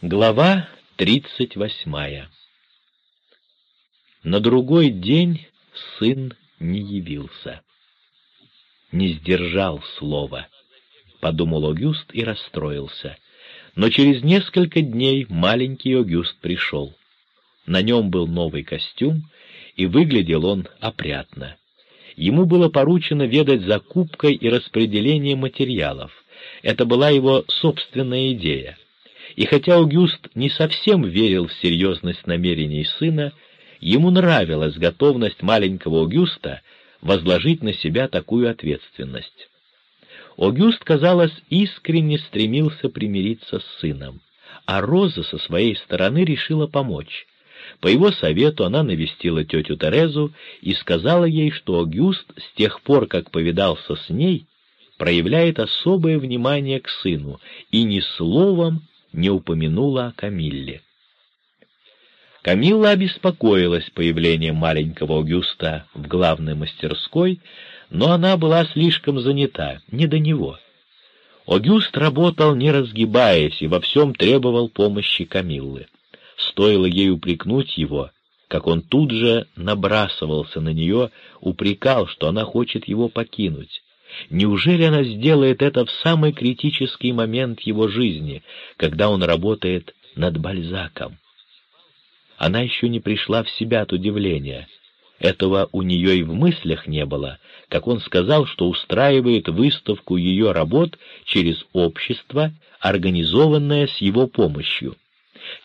Глава тридцать восьмая На другой день сын не явился. Не сдержал слова, — подумал Огюст и расстроился. Но через несколько дней маленький Огюст пришел. На нем был новый костюм, и выглядел он опрятно. Ему было поручено ведать закупкой и распределением материалов. Это была его собственная идея. И хотя Аугюст не совсем верил в серьезность намерений сына, ему нравилась готовность маленького Аугюста возложить на себя такую ответственность. Огюст, казалось, искренне стремился примириться с сыном, а Роза со своей стороны решила помочь. По его совету она навестила тетю Терезу и сказала ей, что Огюст с тех пор, как повидался с ней, проявляет особое внимание к сыну и ни словом не упомянула о Камилле. Камилла обеспокоилась появлением маленького Огюста в главной мастерской, но она была слишком занята, не до него. Огюст работал, не разгибаясь, и во всем требовал помощи Камиллы. Стоило ей упрекнуть его, как он тут же набрасывался на нее, упрекал, что она хочет его покинуть. Неужели она сделает это в самый критический момент его жизни, когда он работает над Бальзаком? Она еще не пришла в себя от удивления. Этого у нее и в мыслях не было, как он сказал, что устраивает выставку ее работ через общество, организованное с его помощью.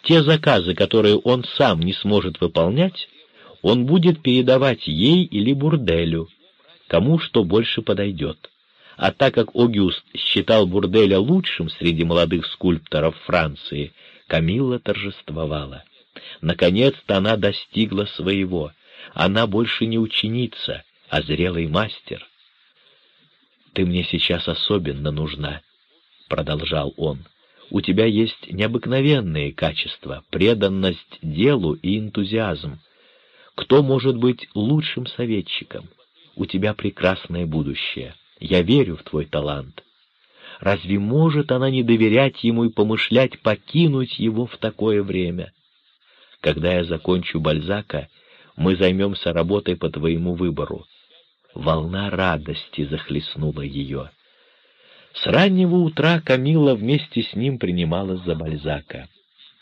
Те заказы, которые он сам не сможет выполнять, он будет передавать ей или бурделю, кому что больше подойдет. А так как Огюст считал Бурделя лучшим среди молодых скульпторов Франции, Камилла торжествовала. Наконец-то она достигла своего. Она больше не ученица, а зрелый мастер. «Ты мне сейчас особенно нужна», — продолжал он. «У тебя есть необыкновенные качества, преданность делу и энтузиазм. Кто может быть лучшим советчиком? У тебя прекрасное будущее. Я верю в твой талант. Разве может она не доверять ему и помышлять покинуть его в такое время? Когда я закончу Бальзака, мы займемся работой по твоему выбору. Волна радости захлестнула ее. С раннего утра Камила вместе с ним принималась за Бальзака.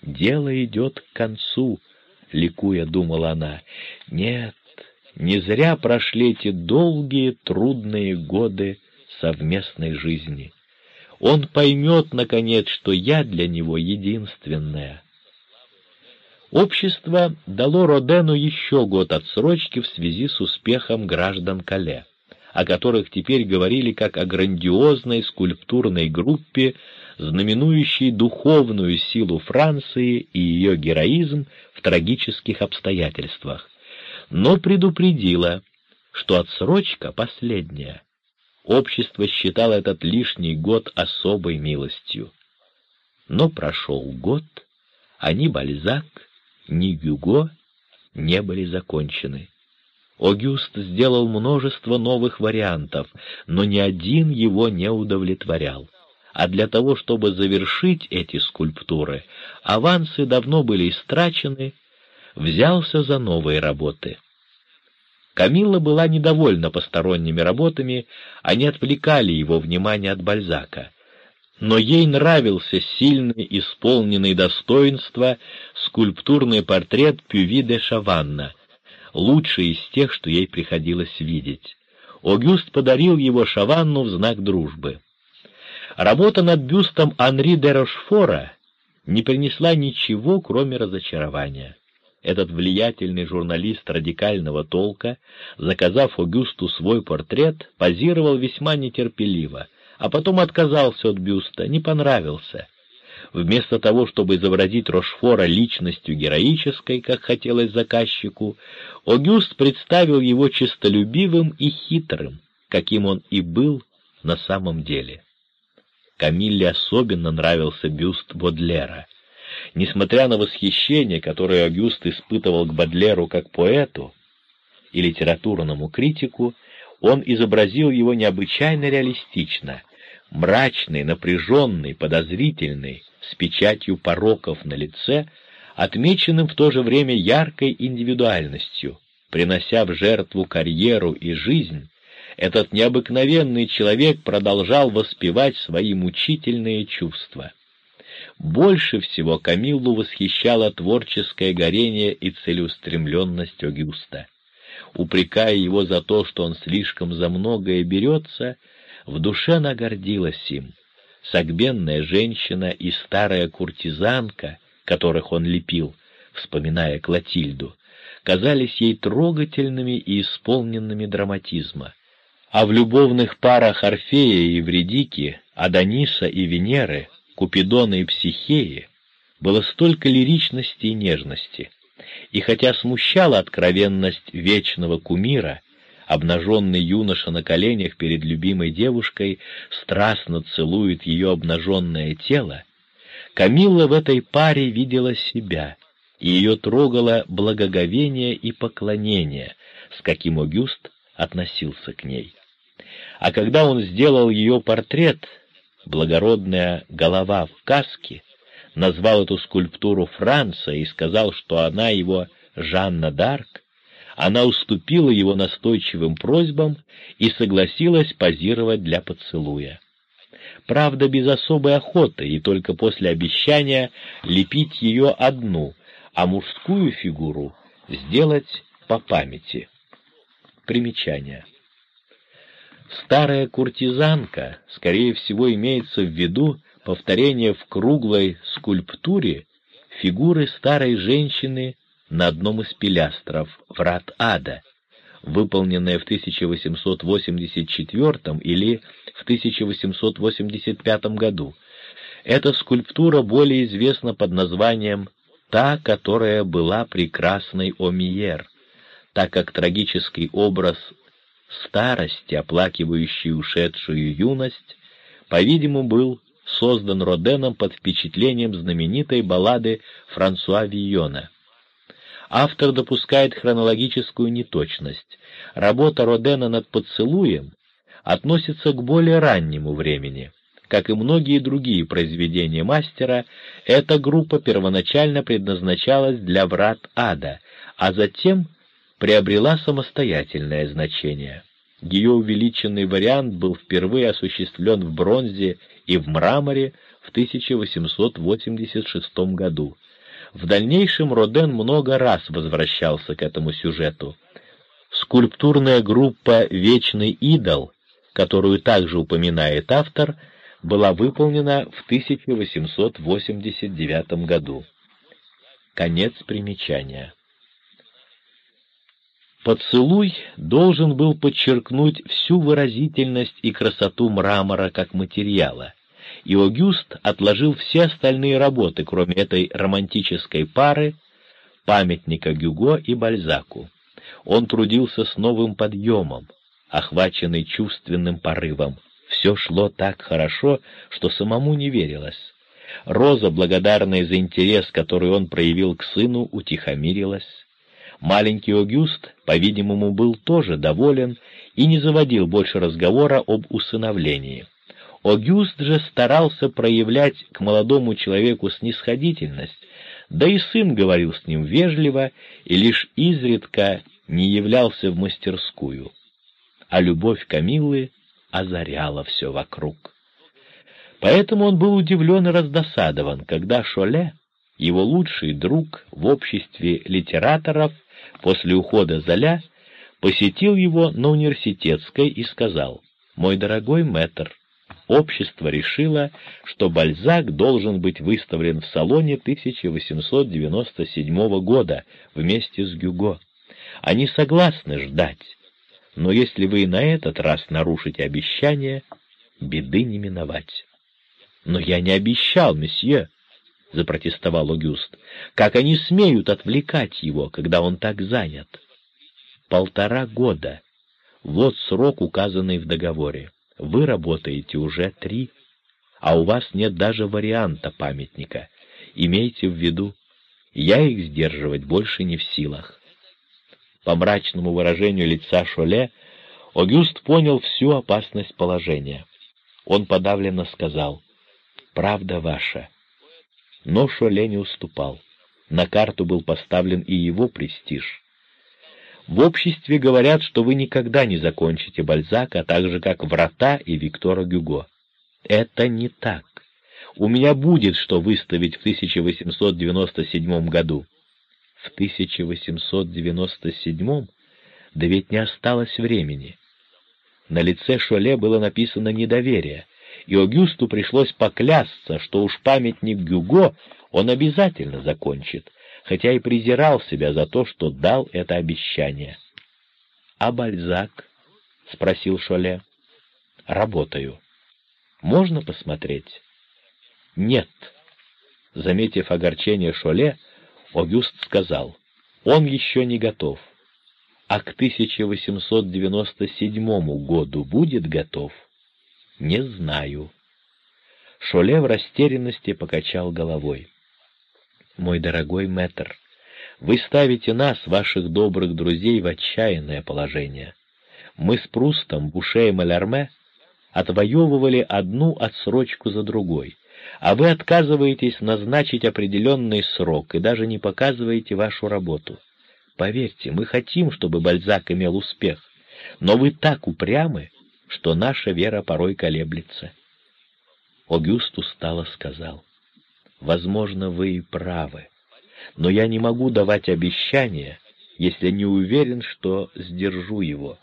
«Дело идет к концу», — ликуя думала она. «Нет, не зря прошли эти долгие трудные годы совместной жизни. Он поймет, наконец, что я для него единственная. Общество дало Родену еще год отсрочки в связи с успехом граждан Кале, о которых теперь говорили как о грандиозной скульптурной группе, знаменующей духовную силу Франции и ее героизм в трагических обстоятельствах, но предупредила, что отсрочка последняя. Общество считало этот лишний год особой милостью. Но прошел год, а ни Бальзак, ни Гюго не были закончены. Огюст сделал множество новых вариантов, но ни один его не удовлетворял. А для того, чтобы завершить эти скульптуры, авансы давно были истрачены, взялся за новые работы. Камилла была недовольна посторонними работами, они отвлекали его внимание от Бальзака но ей нравился сильный, исполненный достоинства скульптурный портрет Пюви де Шаванна, лучший из тех, что ей приходилось видеть. Огюст подарил его Шаванну в знак дружбы. Работа над бюстом Анри де Рошфора не принесла ничего, кроме разочарования. Этот влиятельный журналист радикального толка, заказав Огюсту свой портрет, позировал весьма нетерпеливо — а потом отказался от бюста, не понравился. Вместо того, чтобы изобразить Рошфора личностью героической, как хотелось заказчику, Огюст представил его честолюбивым и хитрым, каким он и был на самом деле. Камилле особенно нравился бюст Бодлера. Несмотря на восхищение, которое Огюст испытывал к Бодлеру как поэту и литературному критику, он изобразил его необычайно реалистично, мрачный, напряженный, подозрительный, с печатью пороков на лице, отмеченным в то же время яркой индивидуальностью, принося в жертву карьеру и жизнь, этот необыкновенный человек продолжал воспевать свои мучительные чувства. Больше всего Камиллу восхищало творческое горение и целеустремленность Огюста. Упрекая его за то, что он слишком за многое берется, в душе она гордилась им. Согбенная женщина и старая куртизанка, которых он лепил, вспоминая Клотильду, казались ей трогательными и исполненными драматизма. А в любовных парах Орфея и Вредики, Адониса и Венеры, Купидона и Психеи было столько лиричности и нежности. И хотя смущала откровенность вечного кумира, обнаженный юноша на коленях перед любимой девушкой страстно целует ее обнаженное тело, Камилла в этой паре видела себя, и ее трогало благоговение и поклонение, с каким Огюст относился к ней. А когда он сделал ее портрет, благородная голова в каске, назвал эту скульптуру Франца и сказал, что она его Жанна Д'Арк, она уступила его настойчивым просьбам и согласилась позировать для поцелуя. Правда, без особой охоты, и только после обещания лепить ее одну, а мужскую фигуру сделать по памяти. Примечание. Старая куртизанка, скорее всего, имеется в виду повторение в круглой скульптуре фигуры старой женщины на одном из пилястров врат ада, выполненная в 1884 или в 1885 году. Эта скульптура более известна под названием «Та, которая была прекрасной Омиер», так как трагический образ старости, оплакивающей ушедшую юность, по-видимому, был создан Роденом под впечатлением знаменитой баллады Франсуа Вийона. Автор допускает хронологическую неточность. Работа Родена над поцелуем относится к более раннему времени. Как и многие другие произведения мастера, эта группа первоначально предназначалась для врат ада, а затем приобрела самостоятельное значение. Ее увеличенный вариант был впервые осуществлен в бронзе и в мраморе в 1886 году. В дальнейшем Роден много раз возвращался к этому сюжету. Скульптурная группа «Вечный идол», которую также упоминает автор, была выполнена в 1889 году. Конец примечания. Поцелуй должен был подчеркнуть всю выразительность и красоту мрамора как материала, и Огюст отложил все остальные работы, кроме этой романтической пары, памятника Гюго и Бальзаку. Он трудился с новым подъемом, охваченный чувственным порывом. Все шло так хорошо, что самому не верилось. Роза, благодарная за интерес, который он проявил к сыну, утихомирилась. Маленький Огюст, по-видимому, был тоже доволен и не заводил больше разговора об усыновлении. Огюст же старался проявлять к молодому человеку снисходительность, да и сын говорил с ним вежливо и лишь изредка не являлся в мастерскую. А любовь Камиллы озаряла все вокруг. Поэтому он был удивлен и раздосадован, когда Шоле, его лучший друг в обществе литераторов, после ухода Золя, посетил его на университетской и сказал, «Мой дорогой мэтр, общество решило, что Бальзак должен быть выставлен в салоне 1897 года вместе с Гюго. Они согласны ждать, но если вы на этот раз нарушите обещание, беды не миновать». «Но я не обещал, месье», — запротестовал Огюст. «Как они смеют отвлекать его, когда он так занят?» «Полтора года. Вот срок, указанный в договоре. Вы работаете уже три, а у вас нет даже варианта памятника. Имейте в виду, я их сдерживать больше не в силах». По мрачному выражению лица Шоле Огюст понял всю опасность положения. Он подавленно сказал, «Правда ваша». Но Шоле не уступал. На карту был поставлен и его престиж. В обществе говорят, что вы никогда не закончите Бальзака, так же, как «Врата» и Виктора Гюго. Это не так. У меня будет что выставить в 1897 году. В 1897 да ведь не осталось времени. На лице Шоле было написано недоверие, и Огюсту пришлось поклясться, что уж памятник Гюго он обязательно закончит, хотя и презирал себя за то, что дал это обещание. — А Бальзак? — спросил Шоле. — Работаю. Можно посмотреть? — Нет. Заметив огорчение Шоле, Огюст сказал, он еще не готов. А к 1897 году будет готов? Не знаю. Шоле в растерянности покачал головой. Мой дорогой мэтр, вы ставите нас, ваших добрых друзей, в отчаянное положение. Мы с Прустом, Буше и Малярме отвоевывали одну отсрочку за другой, а вы отказываетесь назначить определенный срок и даже не показываете вашу работу. Поверьте, мы хотим, чтобы Бальзак имел успех, но вы так упрямы, что наша вера порой колеблется. Огюст устало сказал, «Возможно, вы и правы, но я не могу давать обещания, если не уверен, что сдержу его».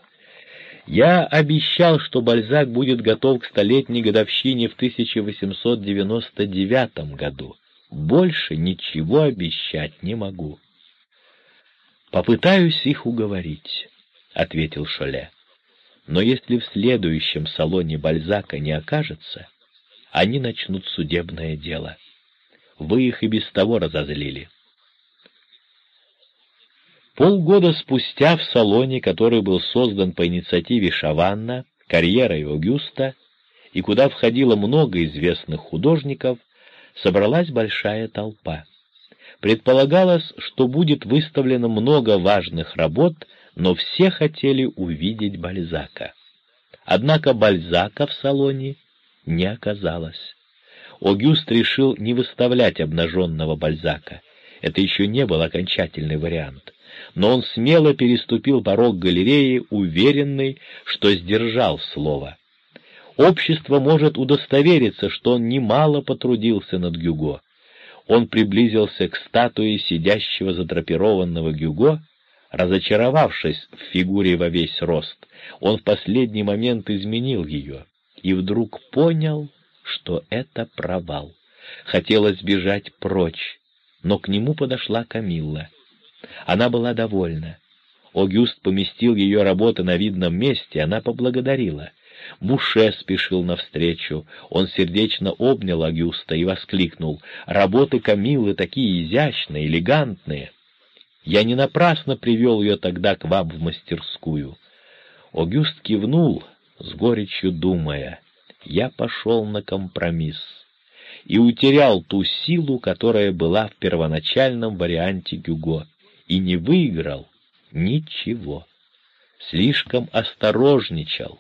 Я обещал, что Бальзак будет готов к столетней годовщине в 1899 году. Больше ничего обещать не могу. «Попытаюсь их уговорить», — ответил Шоле. «Но если в следующем салоне Бальзака не окажется, они начнут судебное дело. Вы их и без того разозлили». Полгода спустя в салоне, который был создан по инициативе Шаванна, карьерой Огюста, и куда входило много известных художников, собралась большая толпа. Предполагалось, что будет выставлено много важных работ, но все хотели увидеть Бальзака. Однако Бальзака в салоне не оказалось. Огюст решил не выставлять обнаженного Бальзака. Это еще не был окончательный вариант но он смело переступил порог галереи, уверенный, что сдержал слово. Общество может удостовериться, что он немало потрудился над Гюго. Он приблизился к статуе сидящего задрапированного Гюго, разочаровавшись в фигуре во весь рост, он в последний момент изменил ее и вдруг понял, что это провал. Хотелось бежать прочь, но к нему подошла Камилла. Она была довольна. Огюст поместил ее работы на видном месте, она поблагодарила. Буше спешил навстречу. Он сердечно обнял Агюста и воскликнул. «Работы Камилы такие изящные, элегантные! Я не напрасно привел ее тогда к вам в мастерскую». Огюст кивнул, с горечью думая. «Я пошел на компромисс» и утерял ту силу, которая была в первоначальном варианте Гюго и не выиграл ничего. Слишком осторожничал.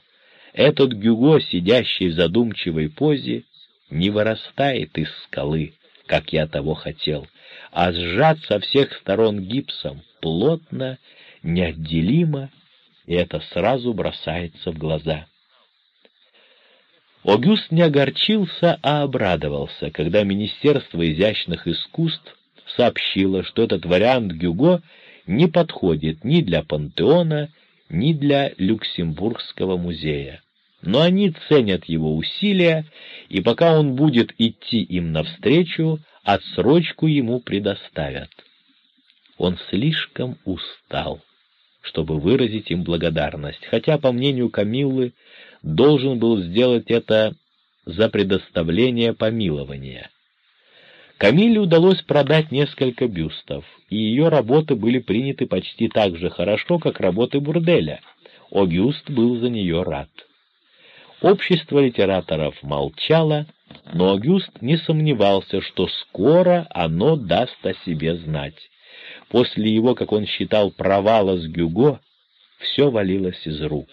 Этот Гюго, сидящий в задумчивой позе, не вырастает из скалы, как я того хотел, а сжат со всех сторон гипсом, плотно, неотделимо, и это сразу бросается в глаза. Огюст не огорчился, а обрадовался, когда Министерство изящных искусств сообщила, что этот вариант Гюго не подходит ни для Пантеона, ни для Люксембургского музея. Но они ценят его усилия, и пока он будет идти им навстречу, отсрочку ему предоставят. Он слишком устал, чтобы выразить им благодарность, хотя, по мнению Камиллы, должен был сделать это за предоставление помилования. Камиле удалось продать несколько бюстов, и ее работы были приняты почти так же хорошо, как работы Бурделя. Огюст был за нее рад. Общество литераторов молчало, но Огюст не сомневался, что скоро оно даст о себе знать. После его, как он считал, провала с Гюго, все валилось из рук.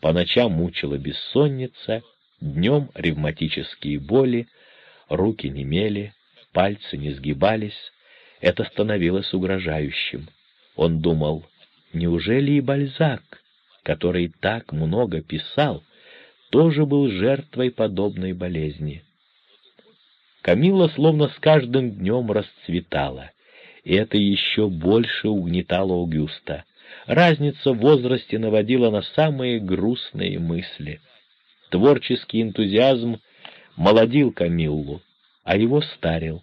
По ночам мучила бессонница, Днем ревматические боли, руки немели, пальцы не сгибались. Это становилось угрожающим. Он думал, неужели и Бальзак, который так много писал, тоже был жертвой подобной болезни? Камила словно с каждым днем расцветала, и это еще больше угнетало Аугюста. Разница в возрасте наводила на самые грустные мысли. Творческий энтузиазм молодил Камиллу, а его старил.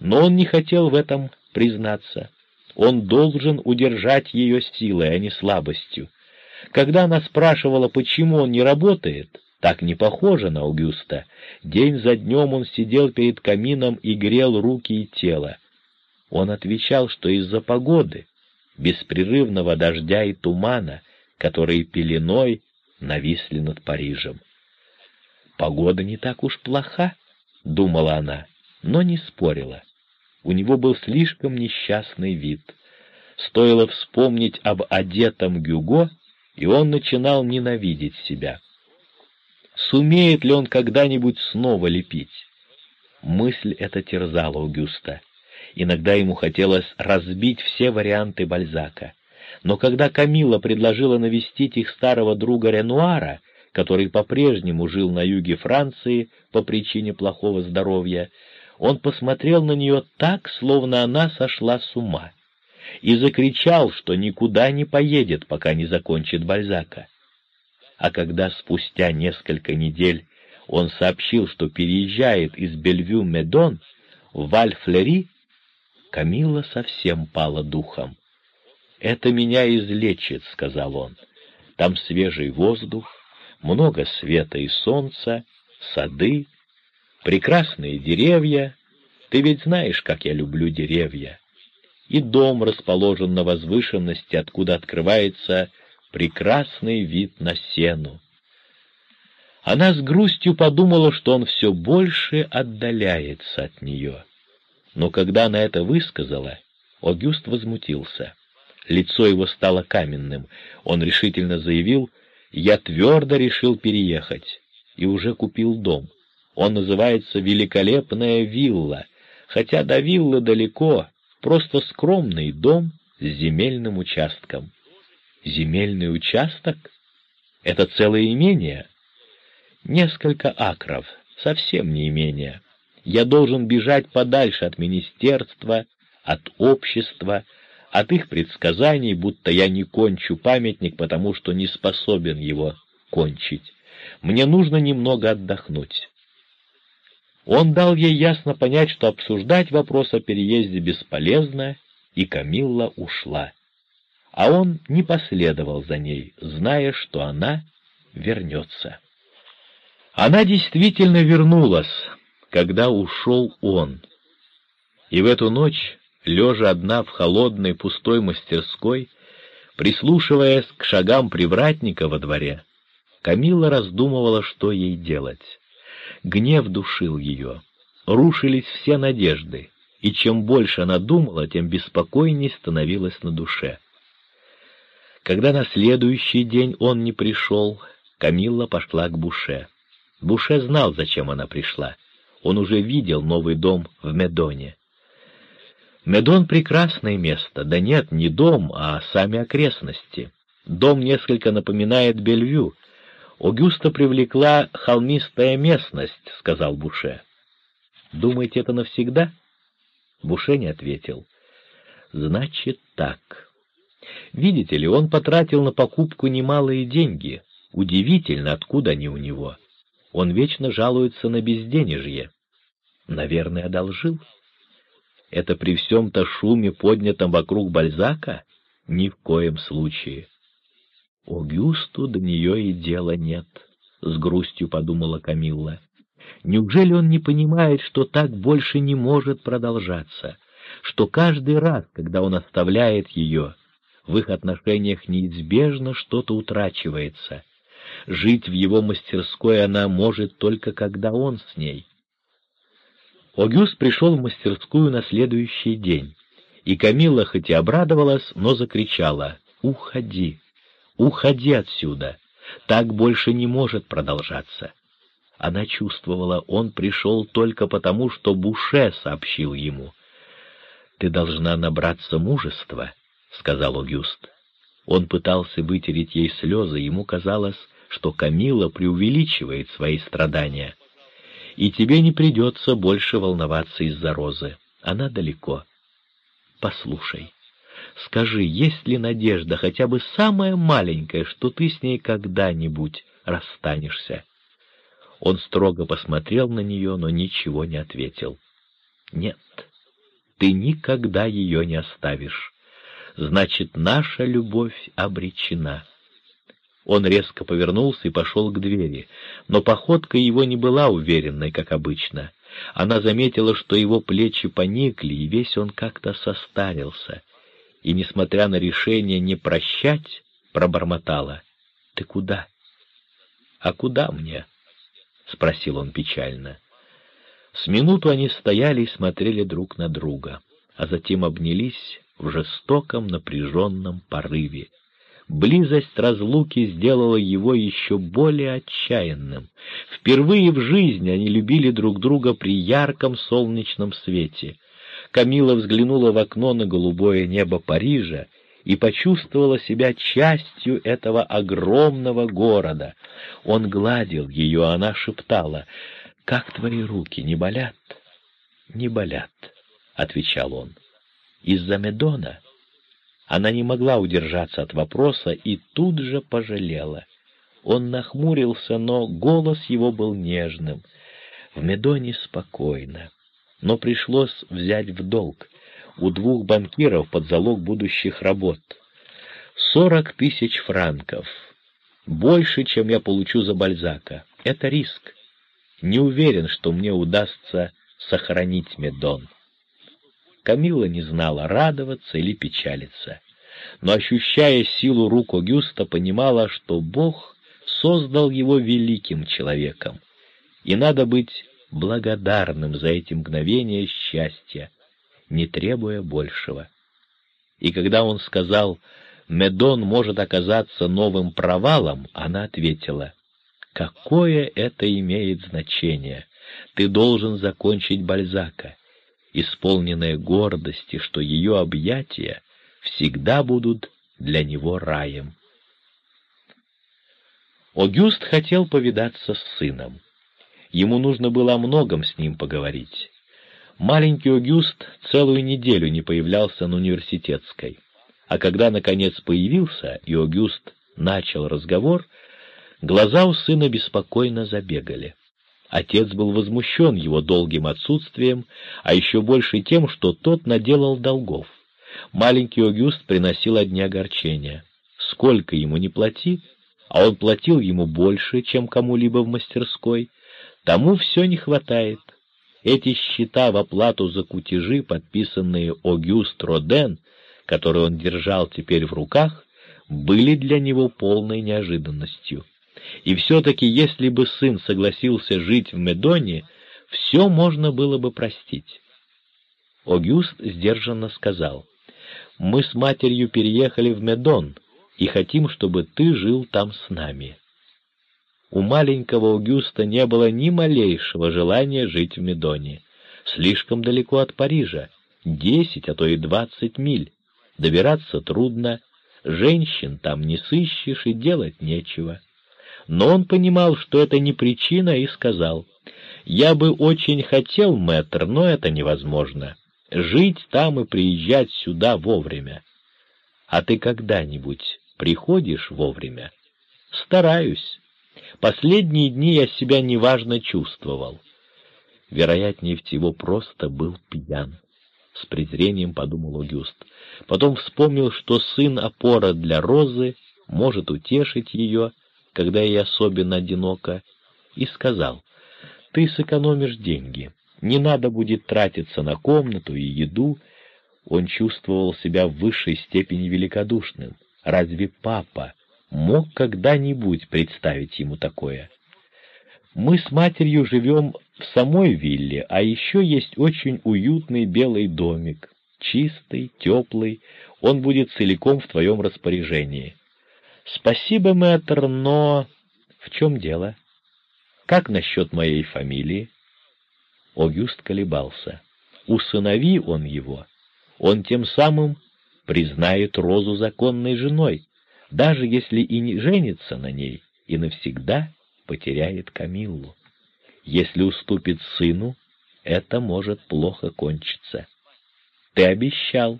Но он не хотел в этом признаться. Он должен удержать ее силой, а не слабостью. Когда она спрашивала, почему он не работает, так не похоже на Аугюста. День за днем он сидел перед камином и грел руки и тело. Он отвечал, что из-за погоды, беспрерывного дождя и тумана, которые пеленой нависли над Парижем. «Погода не так уж плоха», — думала она, но не спорила. У него был слишком несчастный вид. Стоило вспомнить об одетом Гюго, и он начинал ненавидеть себя. Сумеет ли он когда-нибудь снова лепить? Мысль эта терзала Аугюста. Иногда ему хотелось разбить все варианты Бальзака. Но когда Камила предложила навестить их старого друга Ренуара, который по-прежнему жил на юге Франции по причине плохого здоровья, он посмотрел на нее так, словно она сошла с ума, и закричал, что никуда не поедет, пока не закончит Бальзака. А когда спустя несколько недель он сообщил, что переезжает из Бельвю-Медон в Валь-Флери, Камилла совсем пала духом. «Это меня излечит», — сказал он. «Там свежий воздух, много света и солнца, сады, прекрасные деревья. Ты ведь знаешь, как я люблю деревья. И дом расположен на возвышенности, откуда открывается прекрасный вид на сену. Она с грустью подумала, что он все больше отдаляется от нее. Но когда она это высказала, Огюст возмутился. Лицо его стало каменным. Он решительно заявил, «Я твердо решил переехать и уже купил дом. Он называется «Великолепная вилла», хотя до виллы далеко, просто скромный дом с земельным участком. Земельный участок? Это целое имение? Несколько акров, совсем не имение. Я должен бежать подальше от министерства, от общества, от их предсказаний, будто я не кончу памятник, потому что не способен его кончить. Мне нужно немного отдохнуть. Он дал ей ясно понять, что обсуждать вопрос о переезде бесполезно, и Камилла ушла. А он не последовал за ней, зная, что она вернется. Она действительно вернулась, когда ушел он. И в эту ночь, лежа одна в холодной пустой мастерской, прислушиваясь к шагам привратника во дворе, Камила раздумывала, что ей делать. Гнев душил ее, рушились все надежды, и чем больше она думала, тем беспокойней становилась на душе. Когда на следующий день он не пришел, Камилла пошла к Буше. Буше знал, зачем она пришла. Он уже видел новый дом в Медоне. Медон — прекрасное место, да нет, не дом, а сами окрестности. Дом несколько напоминает Бельвю. Огюста привлекла холмистая местность, — сказал Буше. Думаете, это навсегда? Буше не ответил. Значит так. Видите ли, он потратил на покупку немалые деньги. Удивительно, откуда они у него. Он вечно жалуется на безденежье. Наверное, одолжил. Это при всем-то шуме, поднятом вокруг Бальзака? Ни в коем случае. Огюсту до нее и дела нет, — с грустью подумала Камилла. Неужели он не понимает, что так больше не может продолжаться, что каждый раз, когда он оставляет ее, в их отношениях неизбежно что-то утрачивается, Жить в его мастерской она может только когда он с ней. Огюст пришел в мастерскую на следующий день, и Камила хоть и обрадовалась, но закричала «Уходи! Уходи отсюда! Так больше не может продолжаться!» Она чувствовала, он пришел только потому, что Буше сообщил ему. «Ты должна набраться мужества», — сказал Огюст. Он пытался вытереть ей слезы, ему казалось, что Камила преувеличивает свои страдания. «И тебе не придется больше волноваться из-за Розы. Она далеко. Послушай, скажи, есть ли надежда, хотя бы самая маленькая, что ты с ней когда-нибудь расстанешься?» Он строго посмотрел на нее, но ничего не ответил. «Нет, ты никогда ее не оставишь. Значит, наша любовь обречена». Он резко повернулся и пошел к двери, но походка его не была уверенной, как обычно. Она заметила, что его плечи поникли, и весь он как-то состарился. И, несмотря на решение не прощать, пробормотала. — Ты куда? — А куда мне? — спросил он печально. С минуту они стояли и смотрели друг на друга, а затем обнялись в жестоком напряженном порыве. Близость разлуки сделала его еще более отчаянным. Впервые в жизни они любили друг друга при ярком солнечном свете. Камила взглянула в окно на голубое небо Парижа и почувствовала себя частью этого огромного города. Он гладил ее, она шептала, «Как твои руки, не болят?» «Не болят», — отвечал он. «Из-за Медона?» Она не могла удержаться от вопроса и тут же пожалела. Он нахмурился, но голос его был нежным. В Медоне спокойно, но пришлось взять в долг у двух банкиров под залог будущих работ. Сорок тысяч франков. Больше, чем я получу за Бальзака. Это риск. Не уверен, что мне удастся сохранить Медон. Камила не знала, радоваться или печалиться. Но, ощущая силу рук Огюста, понимала, что Бог создал его великим человеком, и надо быть благодарным за эти мгновения счастья, не требуя большего. И когда он сказал «Медон может оказаться новым провалом», она ответила «Какое это имеет значение? Ты должен закончить Бальзака, исполненная гордости, что ее объятия всегда будут для него раем». Огюст хотел повидаться с сыном. Ему нужно было о многом с ним поговорить. Маленький Огюст целую неделю не появлялся на университетской, а когда, наконец, появился, и Огюст начал разговор, глаза у сына беспокойно забегали. Отец был возмущен его долгим отсутствием, а еще больше тем, что тот наделал долгов. Маленький Огюст приносил одни огорчения. Сколько ему не плати, а он платил ему больше, чем кому-либо в мастерской, тому все не хватает. Эти счета в оплату за кутежи, подписанные Огюст Роден, которые он держал теперь в руках, были для него полной неожиданностью. И все-таки, если бы сын согласился жить в Медоне, все можно было бы простить. Огюст сдержанно сказал, «Мы с матерью переехали в Медон и хотим, чтобы ты жил там с нами». У маленького Аугюста не было ни малейшего желания жить в Медоне. Слишком далеко от Парижа, десять, а то и двадцать миль. Добираться трудно, женщин там не сыщешь и делать нечего. Но он понимал, что это не причина, и сказал, «Я бы очень хотел, мэтр, но это невозможно. Жить там и приезжать сюда вовремя. А ты когда-нибудь приходишь вовремя?» «Стараюсь». Последние дни я себя неважно чувствовал. Вероятнее всего, просто был пьян. С презрением подумал Огюст. Потом вспомнил, что сын опора для Розы может утешить ее, когда ей особенно одиноко, и сказал, «Ты сэкономишь деньги, не надо будет тратиться на комнату и еду». Он чувствовал себя в высшей степени великодушным. Разве папа мог когда-нибудь представить ему такое. Мы с матерью живем в самой вилле, а еще есть очень уютный белый домик, чистый, теплый, он будет целиком в твоем распоряжении. Спасибо, мэтр, но... В чем дело? Как насчет моей фамилии? Огюст колебался. Усынови он его, он тем самым признает Розу законной женой, даже если и не женится на ней, и навсегда потеряет Камиллу. Если уступит сыну, это может плохо кончиться. Ты обещал.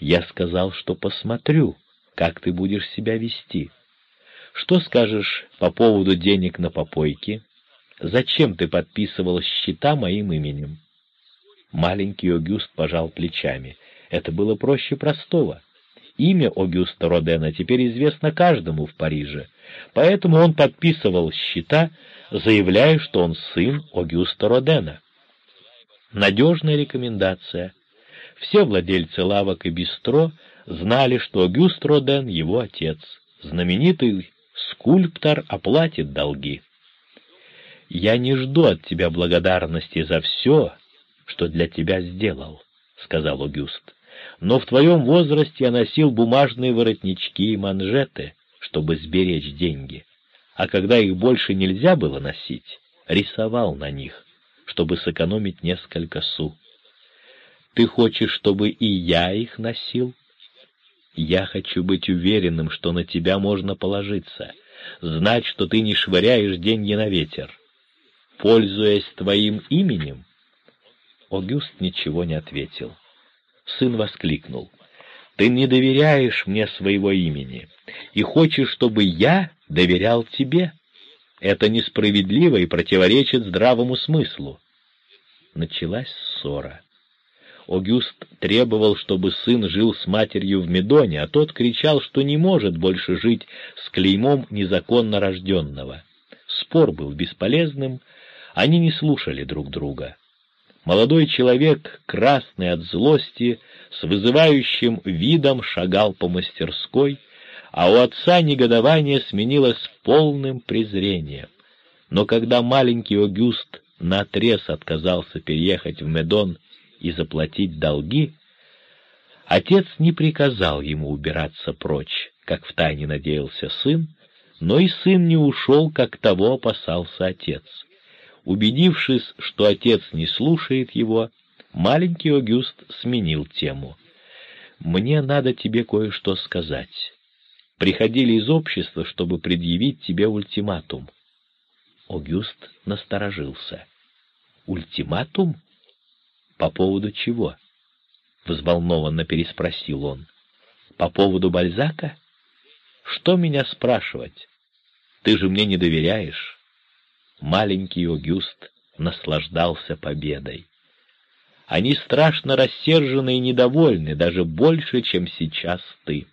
Я сказал, что посмотрю, как ты будешь себя вести. Что скажешь по поводу денег на попойки? Зачем ты подписывал счета моим именем? Маленький Огюст пожал плечами. Это было проще простого. Имя Огюста Родена теперь известно каждому в Париже, поэтому он подписывал счета, заявляя, что он сын Огюста Родена. Надежная рекомендация. Все владельцы лавок и бистро знали, что Огюст Роден — его отец. Знаменитый скульптор оплатит долги. «Я не жду от тебя благодарности за все, что для тебя сделал», — сказал Огюст. «Но в твоем возрасте я носил бумажные воротнички и манжеты, чтобы сберечь деньги, а когда их больше нельзя было носить, рисовал на них, чтобы сэкономить несколько су. Ты хочешь, чтобы и я их носил?» Я хочу быть уверенным, что на тебя можно положиться, знать, что ты не швыряешь деньги на ветер. Пользуясь твоим именем, Огюст ничего не ответил. Сын воскликнул. «Ты не доверяешь мне своего имени и хочешь, чтобы я доверял тебе. Это несправедливо и противоречит здравому смыслу». Началась ссора. Огюст требовал, чтобы сын жил с матерью в Медоне, а тот кричал, что не может больше жить с клеймом незаконно рожденного. Спор был бесполезным, они не слушали друг друга. Молодой человек, красный от злости, с вызывающим видом шагал по мастерской, а у отца негодование сменилось полным презрением. Но когда маленький Огюст наотрез отказался переехать в Медон и заплатить долги, отец не приказал ему убираться прочь, как втайне надеялся сын, но и сын не ушел, как того опасался отец. Убедившись, что отец не слушает его, маленький Огюст сменил тему. «Мне надо тебе кое-что сказать. Приходили из общества, чтобы предъявить тебе ультиматум». Огюст насторожился. «Ультиматум? По поводу чего?» — взволнованно переспросил он. «По поводу Бальзака? Что меня спрашивать? Ты же мне не доверяешь» маленький Огюст наслаждался победой. Они страшно рассержены и недовольны, даже больше, чем сейчас ты.